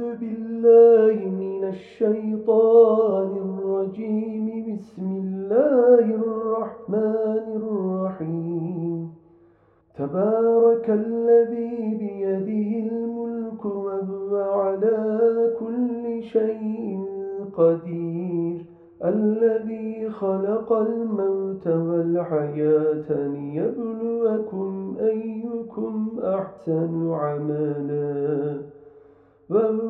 أعوذ بالله من الشيطان الرجيم. بسم الله الرحمن الرحيم. تبارك الذي بيده الملك وهو على كل شيء قدير. الذي خلق الموت والحياة ليبلوكم أيكم أحسن عملا. وهو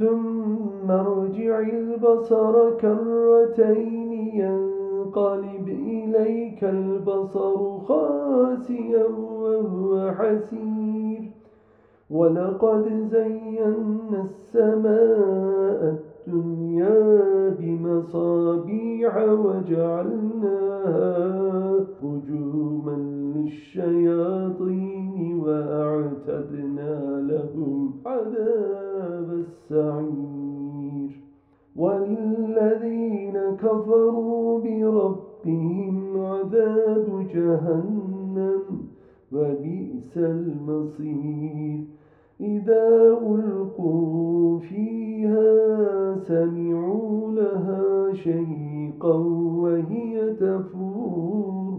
ثم ارجع البصر كرتين ينقلب إليك البصر خاسيا وهو حسير. ولقد زينا السماء الدنيا بمصابيح وجعلناها رجوما للشياطين وأعتدنا لهم عذاب السعير. وللذين كفروا بربهم عذاب جهنم وبئس المصير. إذا ألقوا فيها سمعوا لها شيقا وهي تفور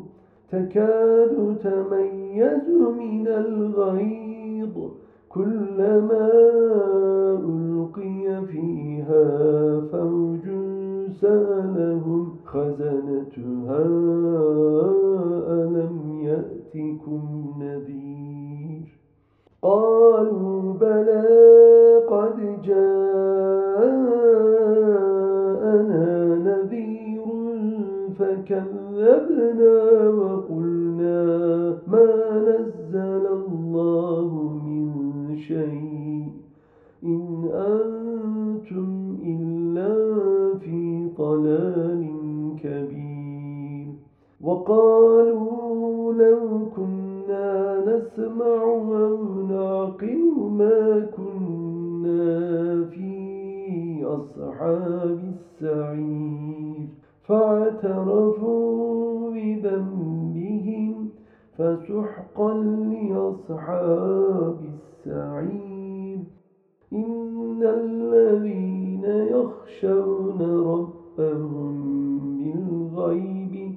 تكاد تميز من الغيظ. كلما ألقي فيها فوج سألهم خزنتها وقالوا لو كنا نسمع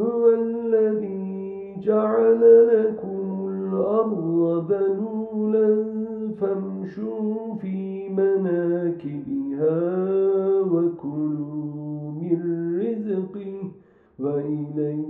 هو الذي جعل لكم الأرض ذلولا فامشوا في مناكبها وكلوا من رزقه وإليه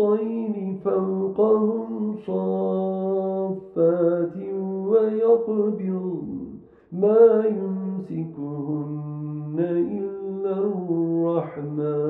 الطير فوقهم صافات ويقبض ما يمسكهن إلا الرحمن.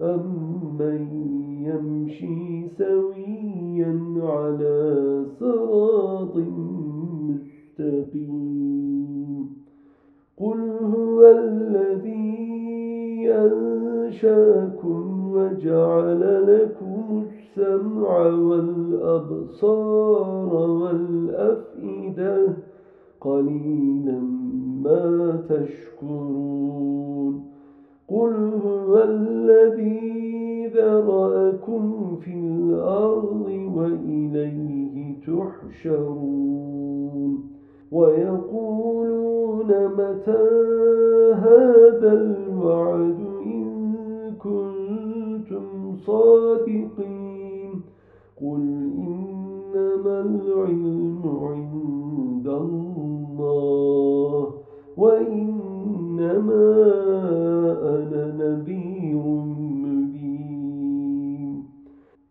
أمن يمشي سويا على صراط مستقيم قل هو الذي أنشاكم وجعل لكم السمع والأبصار والأفئدة قليلا ما تشكرون قل هو الذي ذرأكم في الأرض وإليه تحشرون ويقولون متى هذا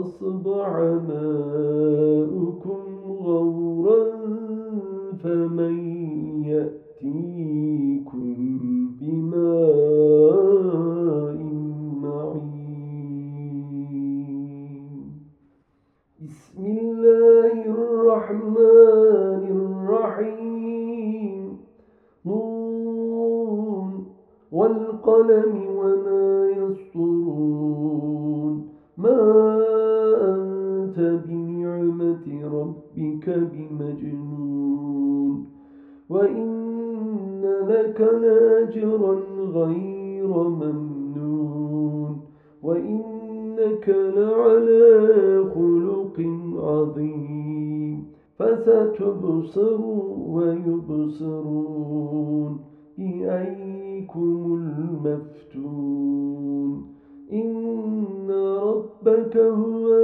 أصبح ماؤكم غورا غير ممنون وإنك لعلى خلق عظيم فستبصر ويبصرون بأيكم المفتون إن ربك هو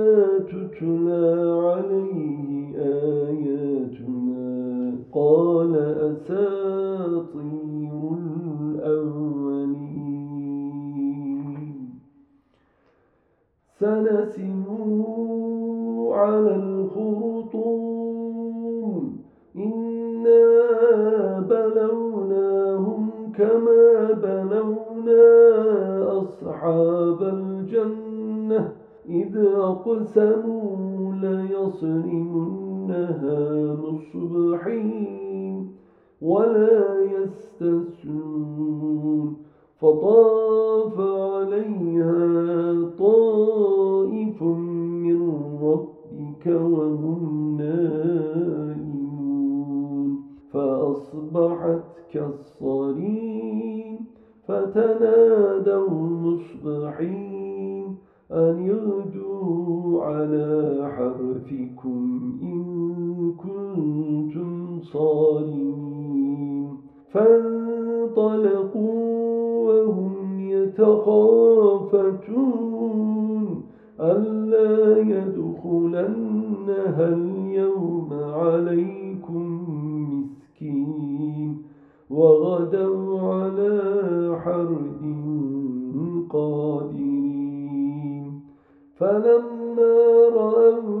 تتلى عليه آياتنا. قال أساطير الأولين. سنسمه ليصرمنها مصبحين ولا يستسلمون. فطاف عليها طائف من ربك وهم نائمون. فأصبحت كالصريم فتنادوا مصبحين أن يغدوا على حرثكم إن كنتم صارمين. فانطلقوا وهم يتخافتون ألا يدخلنها اليوم عليكم مسكين. وغدوا على حرد قادرين. فلما رأوها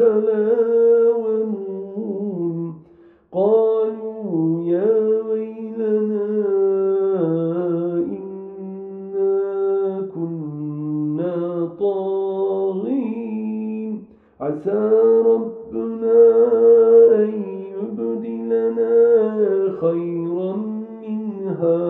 يتلاومون قالوا يا ويلنا إنا كنا طاغين. عسى ربنا أن يبدلنا خيرا منها.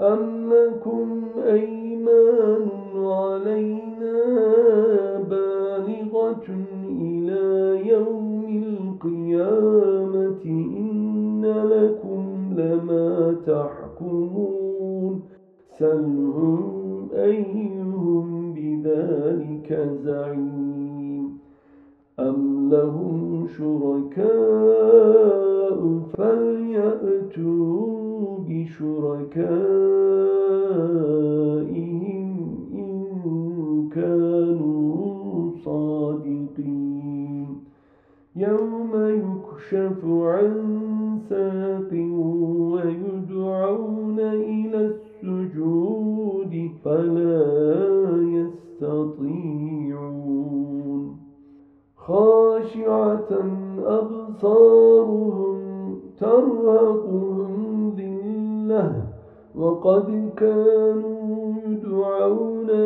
أم لكم أيمان؟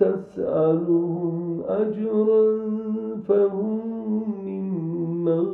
تسألهم أجرا فهم من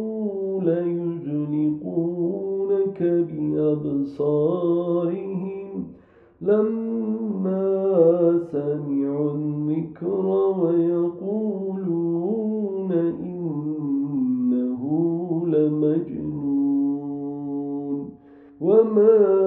ليجنقونك بأبصارهم. لما سمعوا الذكر ويقولون إنه لمجنون. وما